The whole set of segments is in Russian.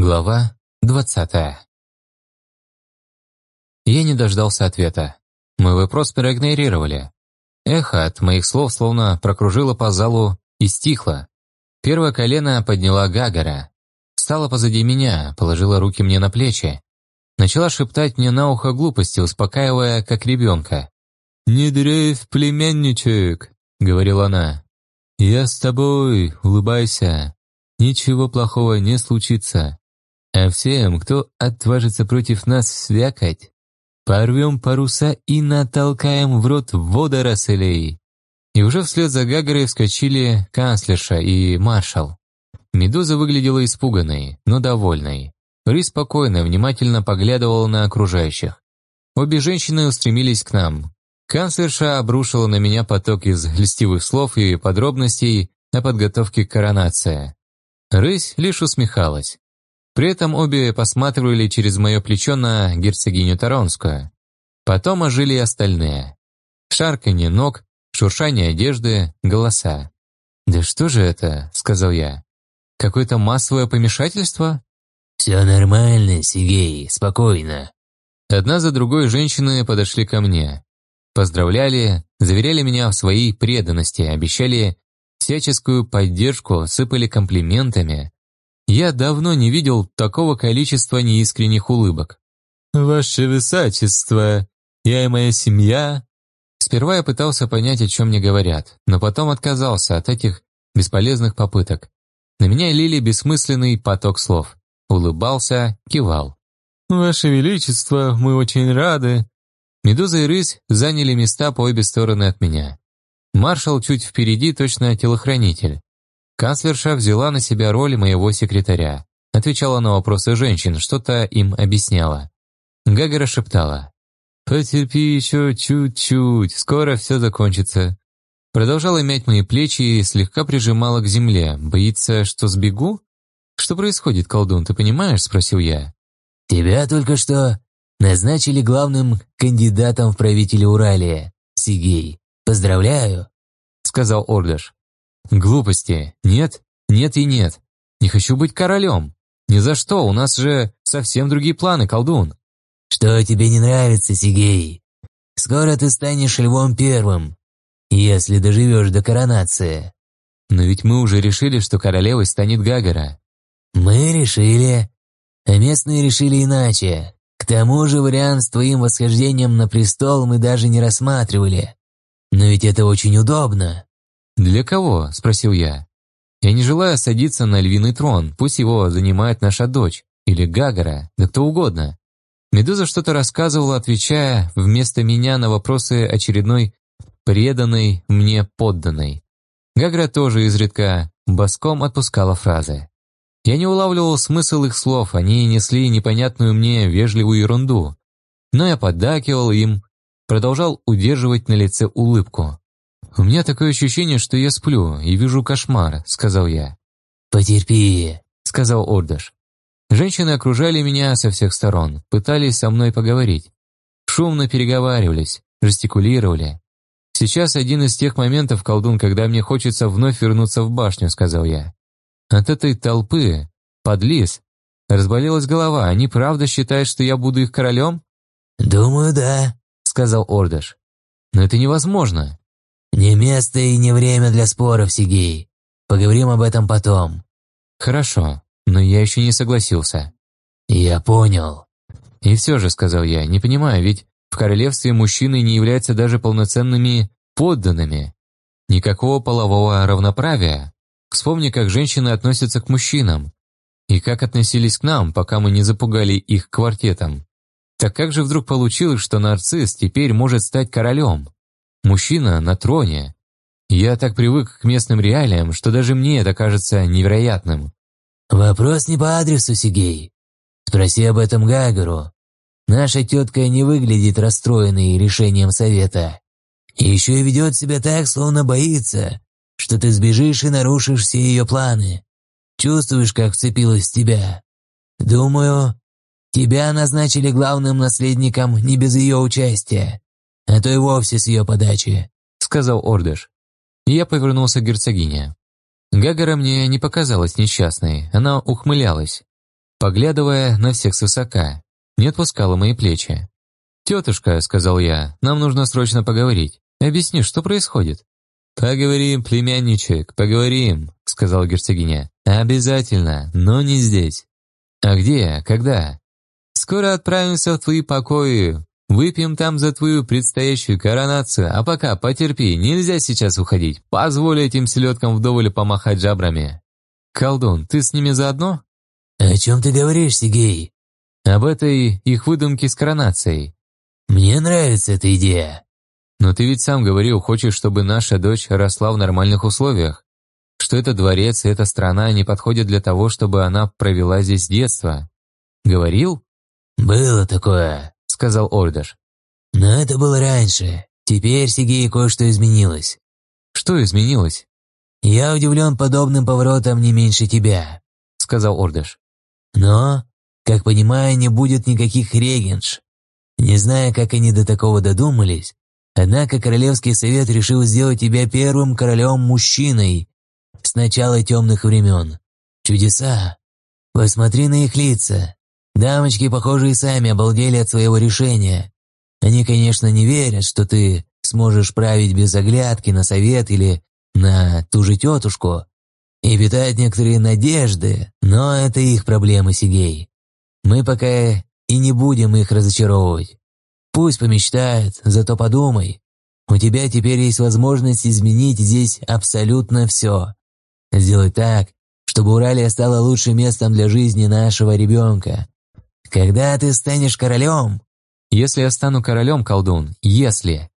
Глава двадцатая. Я не дождался ответа. Мой вопрос проигнорировали. Эхо от моих слов словно прокружило по залу и стихло. Первое колено подняла Гагара. Встала позади меня, положила руки мне на плечи. Начала шептать мне на ухо глупости, успокаивая, как ребенка. «Не дрейф, племянничек», — говорила она. «Я с тобой, улыбайся. Ничего плохого не случится. А всем, кто отважится против нас свякать, порвем паруса и натолкаем в рот водорослей». И уже вслед за Гагарой вскочили канцлерша и маршал. Медуза выглядела испуганной, но довольной. Рысь спокойно, внимательно поглядывала на окружающих. Обе женщины устремились к нам. Канцлерша обрушила на меня поток из льстивых слов и подробностей о подготовке к коронации. Рысь лишь усмехалась. При этом обе посматривали через мое плечо на герцогиню Таронскую. Потом ожили остальные. Шарканье ног, шуршание одежды, голоса. «Да что же это?» — сказал я. «Какое-то массовое помешательство?» «Все нормально, Сигей, спокойно». Одна за другой женщины подошли ко мне. Поздравляли, заверяли меня в своей преданности, обещали всяческую поддержку, сыпали комплиментами. Я давно не видел такого количества неискренних улыбок. «Ваше Высочество, я и моя семья...» Сперва я пытался понять, о чем мне говорят, но потом отказался от этих бесполезных попыток. На меня лили бессмысленный поток слов. Улыбался, кивал. «Ваше Величество, мы очень рады!» Медуза и рысь заняли места по обе стороны от меня. Маршал чуть впереди, точно телохранитель. Канцлерша взяла на себя роль моего секретаря. Отвечала на вопросы женщин, что-то им объясняла. Гагара шептала. «Потерпи еще чуть-чуть, скоро все закончится». Продолжала мять мои плечи и слегка прижимала к земле. Боится, что сбегу? «Что происходит, колдун, ты понимаешь?» – спросил я. «Тебя только что назначили главным кандидатом в правители Уралия, Сигей. Поздравляю!» — сказал Ордаш. «Глупости. Нет, нет и нет. Не хочу быть королем. Ни за что, у нас же совсем другие планы, колдун». «Что тебе не нравится, Сигей? Скоро ты станешь львом первым, если доживешь до коронации». «Но ведь мы уже решили, что королевой станет Гагара». «Мы решили, а местные решили иначе. К тому же вариант с твоим восхождением на престол мы даже не рассматривали. Но ведь это очень удобно». «Для кого?» – спросил я. «Я не желаю садиться на львиный трон, пусть его занимает наша дочь, или Гагара, да кто угодно». Медуза что-то рассказывала, отвечая вместо меня на вопросы очередной преданной мне подданной. Гагра тоже изредка боском отпускала фразы. Я не улавливал смысл их слов, они несли непонятную мне вежливую ерунду. Но я поддакивал им, продолжал удерживать на лице улыбку. «У меня такое ощущение, что я сплю и вижу кошмар», — сказал я. «Потерпи», — сказал Ордаш. Женщины окружали меня со всех сторон, пытались со мной поговорить. Шумно переговаривались, жестикулировали. «Сейчас один из тех моментов, колдун, когда мне хочется вновь вернуться в башню», — сказал я. От этой толпы, подлиз, разболелась голова. Они правда считают, что я буду их королем? «Думаю, да», сказал Ордаш. «Но это невозможно». «Не место и не время для споров, Сигей. Поговорим об этом потом». «Хорошо, но я еще не согласился». «Я понял». «И все же», — сказал я, — «не понимаю, ведь в королевстве мужчины не являются даже полноценными подданными. Никакого полового равноправия. Вспомни, как женщины относятся к мужчинам. И как относились к нам, пока мы не запугали их квартетом. Так как же вдруг получилось, что нарцисс теперь может стать королем? Мужчина на троне. Я так привык к местным реалиям, что даже мне это кажется невероятным. «Вопрос не по адресу, Сигей. Спроси об этом Гагару. Наша тетка не выглядит расстроенной решением совета. И еще и ведет себя так, словно боится, что ты сбежишь и нарушишь все ее планы. Чувствуешь, как вцепилась в тебя? Думаю, Тебя назначили главным наследником не без ее участия, а то и вовсе с ее подачи», — сказал Ордыш. Я повернулся к герцогине. Гагара мне не показалась несчастной, она ухмылялась. поглядывая на всех свысока. Не отпускала мои плечи. «Тетушка», — сказал я, — «нам нужно срочно поговорить. Объясни, что происходит?» «Поговорим, племянничек, поговорим», — сказала герцогиня. «Обязательно, но не здесь». «А где? Когда?» «Скоро отправимся в твои покои. Выпьем там за твою предстоящую коронацию, а пока потерпи, нельзя сейчас уходить. Позволь этим селедкам вдоволь помахать жабрами». «Колдун, ты с ними заодно?» «О чем ты говоришь, Сигей?» «Об этой их выдумке с коронацией». «Мне нравится эта идея». «Но ты ведь сам говорил, хочешь, чтобы наша дочь росла в нормальных условиях. Что этот дворец и эта страна не подходят для того, чтобы она провела здесь детство. Говорил?» «Было такое», — сказал Ордаш. «Но это было раньше. Теперь, Сигей, кое-что изменилось». «Что изменилось?» «Я удивлен подобным поворотом не меньше тебя», — сказал Ордаш. «Но, как понимаю, не будет никаких регенш. Не знаю, как они до такого додумались, однако Королевский совет решил сделать тебя первым королем-мужчиной с начала темных времен. Чудеса! Посмотри на их лица. Дамочки, похоже, и сами обалдели от своего решения. Они, конечно, не верят, что ты сможешь править без оглядки на совет или на ту же тетушку, и питают некоторые надежды, но это их проблемы, Сигей. Мы пока и не будем их разочаровывать. Пусть помечтают, зато подумай. У тебя теперь есть возможность изменить здесь абсолютно все. Сделать так, чтобы Уралия стала лучшим местом для жизни нашего ребенка. Когда ты станешь королем? Если я стану королем, колдун, если.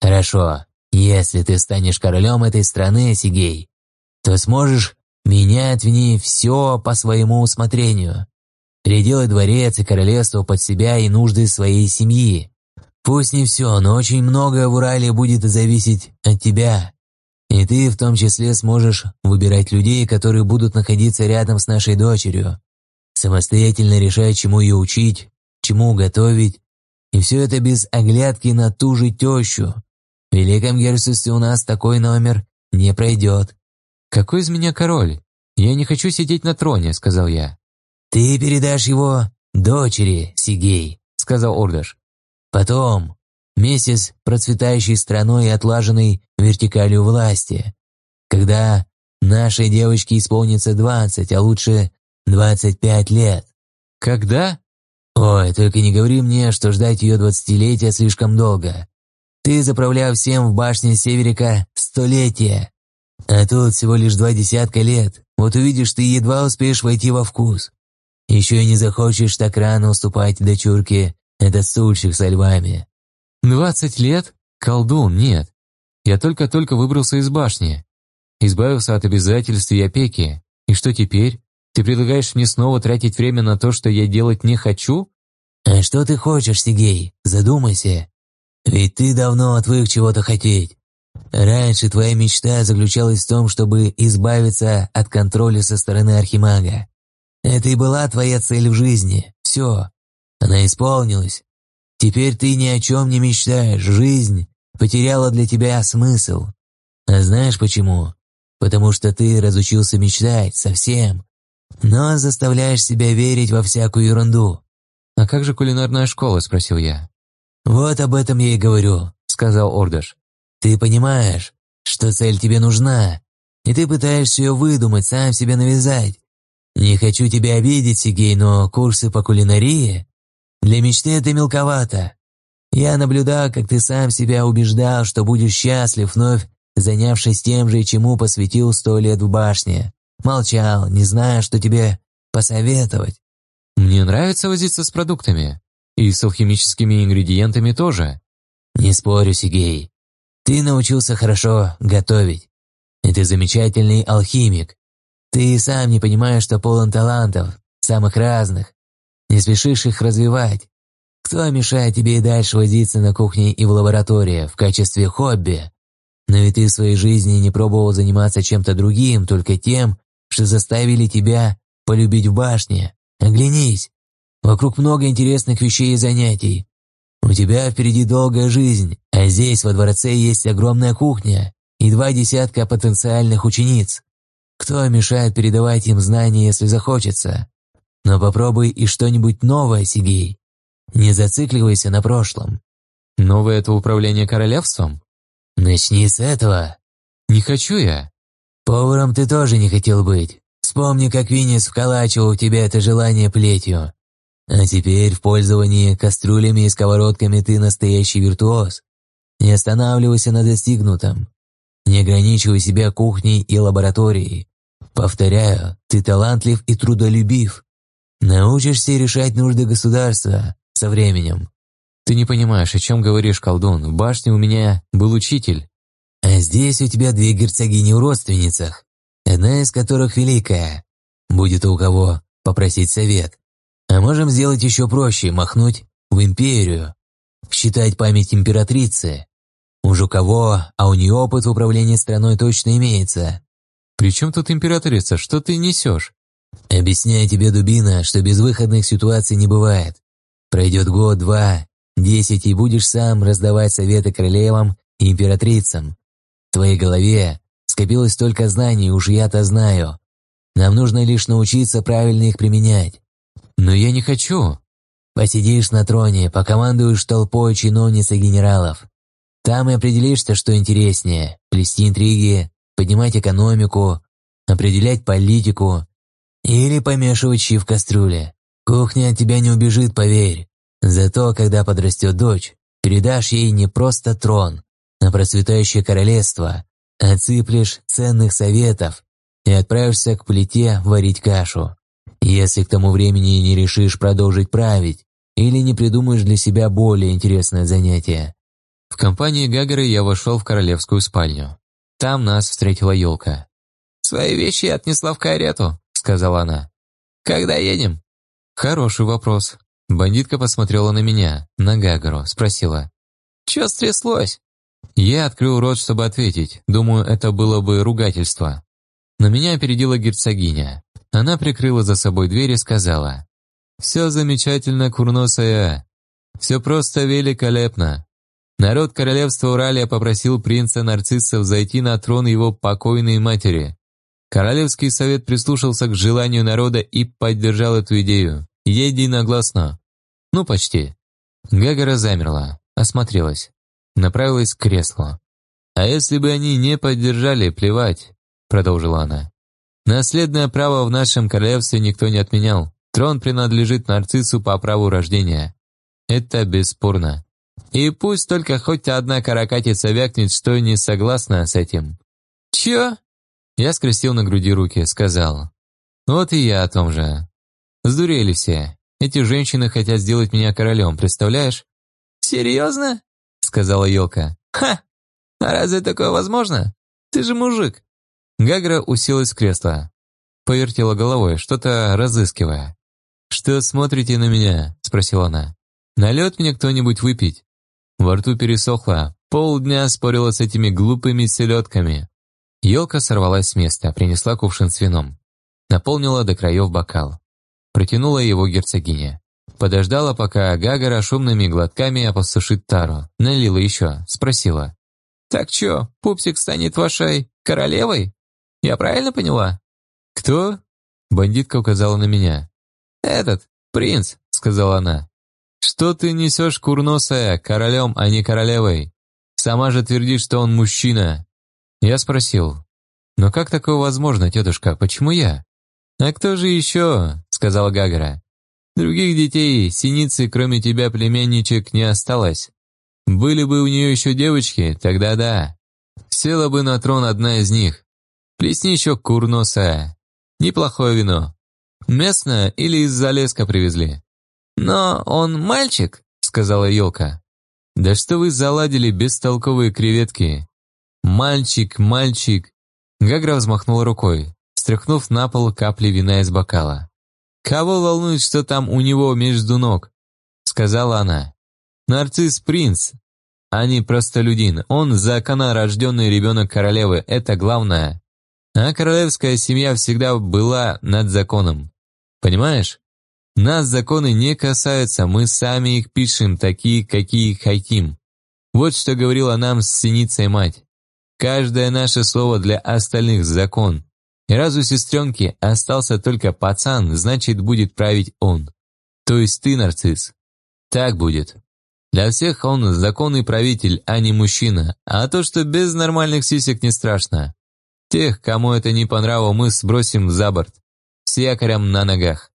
Хорошо, если ты станешь королем этой страны, Сигей, то сможешь менять в ней все по своему усмотрению. Переделать дворец и королевство под себя и нужды своей семьи. Пусть не все, но очень многое в Урале будет зависеть от тебя. И ты в том числе сможешь выбирать людей, которые будут находиться рядом с нашей дочерью. Самостоятельно решать, чему ее учить, чему готовить. И все это без оглядки на ту же тещу. В Великом Герцогстве у нас такой номер не пройдет. «Какой из меня король? Я не хочу сидеть на троне», — сказал я. «Ты передашь его дочери, Сигей», — сказал Ордаш. «Потом, вместе с процветающей страной и отлаженной вертикалью власти, когда нашей девочке исполнится двадцать, а лучше двадцать пять лет». «Когда?» «Ой, только не говори мне, что ждать ее двадцатилетия слишком долго. Ты заправлял всем в башне Северика столетия, а тут всего лишь два десятка лет. Вот увидишь, ты едва успеешь войти во вкус. Еще и не захочешь так рано уступать дочурке этот стульчик со львами. «Двадцать лет? Колдун, нет. Я только-только выбрался из башни. Избавился от обязательств и опеки. И что теперь? Ты предлагаешь мне снова тратить время на то, что я делать не хочу?» «А что ты хочешь, Сигей? Задумайся. Ведь ты давно отвык чего-то хотеть. Раньше твоя мечта заключалась в том, чтобы избавиться от контроля со стороны Архимага. Это и была твоя цель в жизни. Все. Она исполнилась. Теперь ты ни о чем не мечтаешь. Жизнь потеряла для тебя смысл. А знаешь почему? Потому что ты разучился мечтать совсем. Но заставляешь себя верить во всякую ерунду. «А как же кулинарная школа?» – спросил я. «Вот об этом я и говорю», – сказал Ордаш. «Ты понимаешь, что цель тебе нужна, и ты пытаешься ее выдумать, сам себе навязать. «Не хочу тебя обидеть, Сигей, но курсы по кулинарии? Для мечты это мелковато. Я наблюдал, как ты сам себя убеждал, что будешь счастлив, вновь занявшись тем же, чему посвятил сто лет в башне. Молчал, не зная, что тебе посоветовать». «Мне нравится возиться с продуктами. И с алхимическими ингредиентами тоже». «Не спорю, Сигей. Ты научился хорошо готовить. И ты замечательный алхимик. Ты сам не понимаешь, что полон талантов, самых разных. Не спешишь их развивать. Кто мешает тебе и дальше возиться на кухне и в лаборатории в качестве хобби? Но ведь ты в своей жизни не пробовал заниматься чем-то другим, только тем, что заставили тебя полюбить в башне. Оглянись. Вокруг много интересных вещей и занятий. У тебя впереди долгая жизнь, а здесь во дворце есть огромная кухня и два десятка потенциальных учениц. Кто мешает передавать им знания, если захочется? Но попробуй и что-нибудь новое, Сигей. Не зацикливайся на прошлом. Новое это управление королевством? Начни с этого. Не хочу я. Поваром ты тоже не хотел быть. Вспомни, как Винис вколачивал в тебя это желание плетью. А теперь в пользовании кастрюлями и сковородками ты настоящий виртуоз. Не останавливайся на достигнутом. Не ограничивай себя кухней и лабораторией. Повторяю, ты талантлив и трудолюбив. Научишься решать нужды государства со временем. Ты не понимаешь, о чем говоришь, колдун. В башне у меня был учитель. А здесь у тебя две герцогини в родственницах, одна из которых великая. Будет у кого попросить совет. А можем сделать еще проще, махнуть в империю. Считать память императрицы. Уж у кого, а у нее опыт в управлении страной точно имеется. «При чем тут императрица? Что ты несешь?» «Объясняю тебе, Дубина, что безвыходных ситуаций не бывает. Пройдет год, два, десять, и будешь сам раздавать советы королевам и императрицам. В твоей голове скопилось столько знаний, уж я-то знаю. Нам нужно лишь научиться правильно их применять. Но я не хочу. Посидишь на троне, покомандуешь толпой чиновниц и генералов. Там и определишься, что интереснее – плести интриги, поднимать экономику, определять политику или помешивать щи в кастрюле. Кухня от тебя не убежит, поверь. Зато, когда подрастет дочь, передашь ей не просто трон, а процветающее королевство, отсыплешь ценных советов и отправишься к плите варить кашу. Если к тому времени не решишь продолжить править или не придумаешь для себя более интересное занятие. В компании Гагары я вошел в королевскую спальню. Там нас встретила елка. «Свои вещи я отнесла в карету», — сказала она. «Когда едем?» «Хороший вопрос». Бандитка посмотрела на меня, на Гагару, спросила. «Чё стряслось?» Я открыл рот, чтобы ответить. Думаю, это было бы ругательство. Но меня опередила герцогиня. Она прикрыла за собой дверь и сказала. «Все замечательно, курносая. Все просто великолепно. Народ королевства Уралия попросил принца Нарциссов зайти на трон его покойной матери. Королевский совет прислушался к желанию народа и поддержал эту идею. Единогласно. Ну, почти. Гагара замерла, осмотрелась, направилась к креслу. «А если бы они не поддержали, плевать», — продолжила она. «Наследное право в нашем королевстве никто не отменял. Трон принадлежит нарциссу по праву рождения. Это бесспорно. И пусть только хоть одна каракатица вякнет, что не согласна с этим». «Чё?» Я скрестил на груди руки, сказал. «Вот и я о том же. Сдурели все. Эти женщины хотят сделать меня королем, представляешь?» «Серьезно?» — сказала елка. «Ха! А разве такое возможно? Ты же мужик!» Гагра уселась в кресло. Повертела головой, что-то разыскивая. «Что смотрите на меня?» — спросила она. «Налет мне кто-нибудь выпить?» Во рту пересохло, полдня спорила с этими глупыми селедками. Елка сорвалась с места, принесла кувшин с вином. Наполнила до краев бокал. Протянула его герцогине. Подождала, пока Гагара шумными глотками опустошит тару. Налила еще, спросила. «Так чё, пупсик станет вашей королевой? Я правильно поняла?» «Кто?» Бандитка указала на меня. «Этот, принц», — сказала она. «Что ты несешь, курносая, королем, а не королевой? Сама же твердишь, что он мужчина. Я спросил, «Но как такое возможно, тетушка, почему я?» «А кто же еще?» — сказала Гагара. «Других детей, синицы, кроме тебя, племянничек, не осталось. Были бы у нее еще девочки, тогда да. Села бы на трон одна из них. Плесни еще курносая. Неплохое вино. Местное или из Залеска привезли?» «Но он мальчик», — сказала елка. «Да что вы заладили бестолковые креветки? «Мальчик, мальчик!» Гагра взмахнула рукой, стряхнув на пол капли вина из бокала. «Кого волнует, что там у него между ног?» Сказала она. «Нарцисс принц, а не простолюдин. Он законорожденный ребенок королевы, это главное. А королевская семья всегда была над законом. Понимаешь? Нас законы не касаются, мы сами их пишем, такие, какие хотим. Вот что говорила нам с синицей мать. Каждое наше слово для остальных закон. И раз у сестренки остался только пацан, значит, будет править он. То есть ты, нарцисс. Так будет. Для всех он законный правитель, а не мужчина. А то, что без нормальных сисек не страшно. Тех, кому это не по нраву, мы сбросим за борт. С якорем на ногах.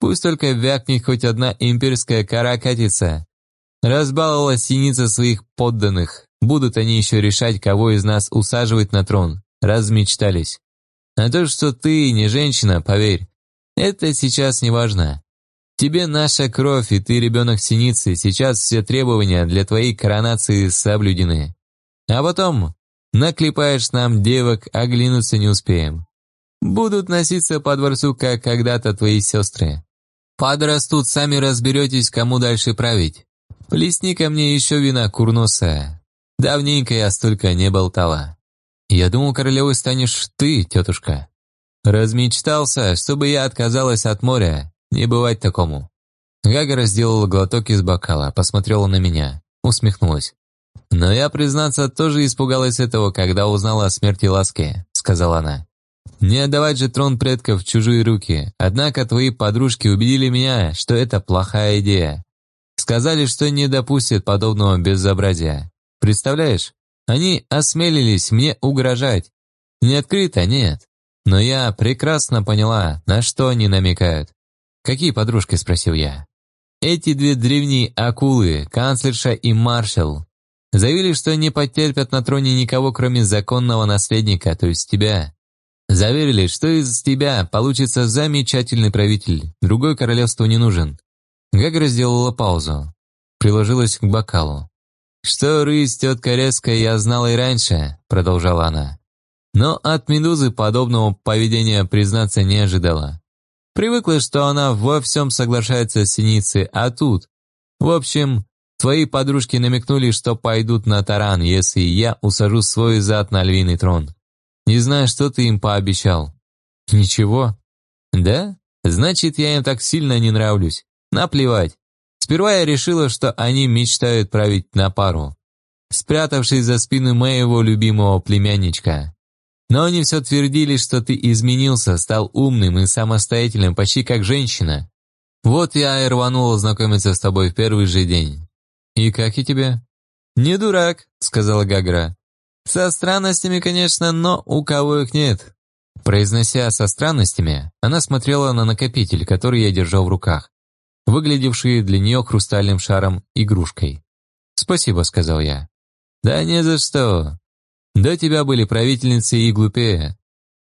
Пусть только вякнет хоть одна имперская кора катится. Разбаловала синица своих подданных. Будут они еще решать, кого из нас усаживать на трон. Размечтались. А то, что ты не женщина, поверь, это сейчас не важно. Тебе наша кровь, и ты ребенок синицы, сейчас все требования для твоей коронации соблюдены. А потом наклепаешь нам девок, оглянуться не успеем. Будут носиться по дворцу, как когда-то твои сестры. Подрастут, сами разберетесь, кому дальше править. Плесни ко мне еще вина курносая. Давненько я столько не болтала. Я думал, королевой станешь ты, тетушка. Размечтался, чтобы я отказалась от моря, не бывать такому. Гагара сделала глоток из бокала, посмотрела на меня, усмехнулась. «Но я, признаться, тоже испугалась этого, когда узнала о смерти Ласки», — сказала она. «Не отдавать же трон предков в чужие руки. Однако твои подружки убедили меня, что это плохая идея. Сказали, что не допустят подобного безобразия. Представляешь, они осмелились мне угрожать. Не открыто, нет. Но я прекрасно поняла, на что они намекают. «Какие подружки?» – спросил я. «Эти две древние акулы, канцлерша и маршал, заявили, что не потерпят на троне никого, кроме законного наследника, то есть тебя. Заверили, что из тебя получится замечательный правитель, другой королевству не нужен». Гагра сделала паузу, приложилась к бокалу. «Что рысь, тетка резкая, я знала и раньше», — продолжала она. Но от Медузы подобного поведения, признаться, не ожидала. Привыкла, что она во всем соглашается с Синицей, а тут... В общем, твои подружки намекнули, что пойдут на таран, если я усажу свой зад на львиный трон. Не знаю, что ты им пообещал. Ничего. Да? Значит, я им так сильно не нравлюсь. Наплевать. Сперва я решила, что они мечтают править на пару, спрятавшись за спину моего любимого племянничка. Но они все твердили, что ты изменился, стал умным и самостоятельным, почти как женщина. Вот я и рванула знакомиться с тобой в первый же день. И как и тебе? Не дурак, сказала Гагра. Со странностями, конечно, но у кого их нет. Произнося со странностями, она смотрела на накопитель, который я держал в руках, выглядевший для нее хрустальным шаром игрушкой. «Спасибо», — сказал я. «Да не за что. До тебя были правительницы и глупее.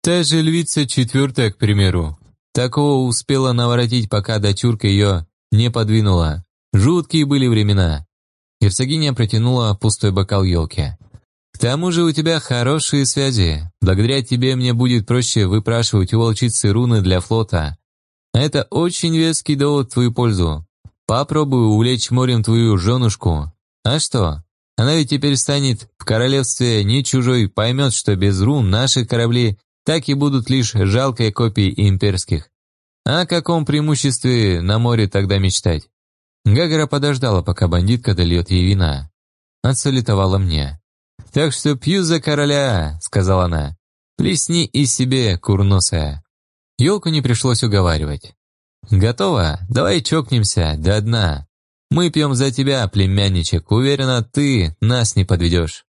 Та же львица четвертая, к примеру. Такого успела наворотить, пока дочурка ее не подвинула. Жуткие были времена. Герцогиня протянула пустой бокал елки. «К тому же у тебя хорошие связи. Благодаря тебе мне будет проще выпрашивать у волчицы руны для флота. Это очень веский довод в твою пользу. Попробую увлечь морем твою женушку. А что, она ведь теперь станет в королевстве не чужой, поймет, что без рун наши корабли так и будут лишь жалкой копией имперских. О каком преимуществе на море тогда мечтать? Гагара подождала, пока бандитка дольет ей вина. Отсалютовала мне. «Так что пью за короля», — сказала она. «Плесни и себе, курносая». Елку не пришлось уговаривать. «Готово? Давай чокнемся до дна. Мы пьем за тебя, племянничек. Уверена, ты нас не подведешь».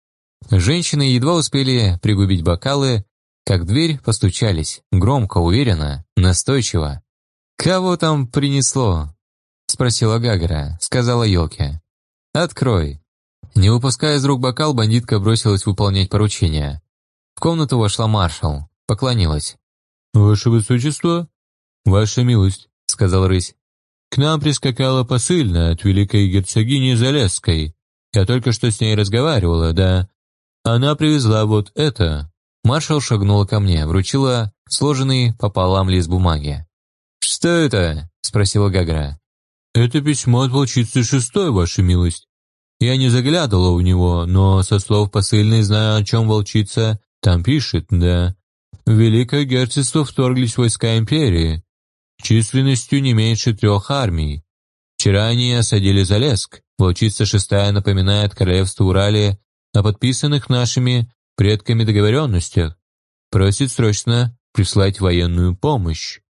Женщины едва успели пригубить бокалы, как дверь постучались, громко, уверенно, настойчиво. «Кого там принесло?» — спросила Гагара, сказала Елке. «Открой». Не выпуская из рук бокал, бандитка бросилась выполнять поручение. В комнату вошла маршал, поклонилась. «Ваше высочество?» «Ваша милость», — сказал рысь. К нам прискакала посыльная от великой герцогини Залесской. Я только что с ней разговаривала, да. Она привезла вот это». Маршал шагнула ко мне, вручила сложенный пополам лист бумаги. «Что это?» – спросила Гагра. «Это письмо от волчицы шестой, ваша милость. Я не заглядывала в него, но со слов посыльной знаю, о чем волчица там пишет, да. В Великое Герцогство вторглись войска Империи численностью не меньше трех армий. Вчера они осадили Залеск. Волчица шестая напоминает королевству Уралия о подписанных нашими предками договоренностях. Просит срочно прислать военную помощь.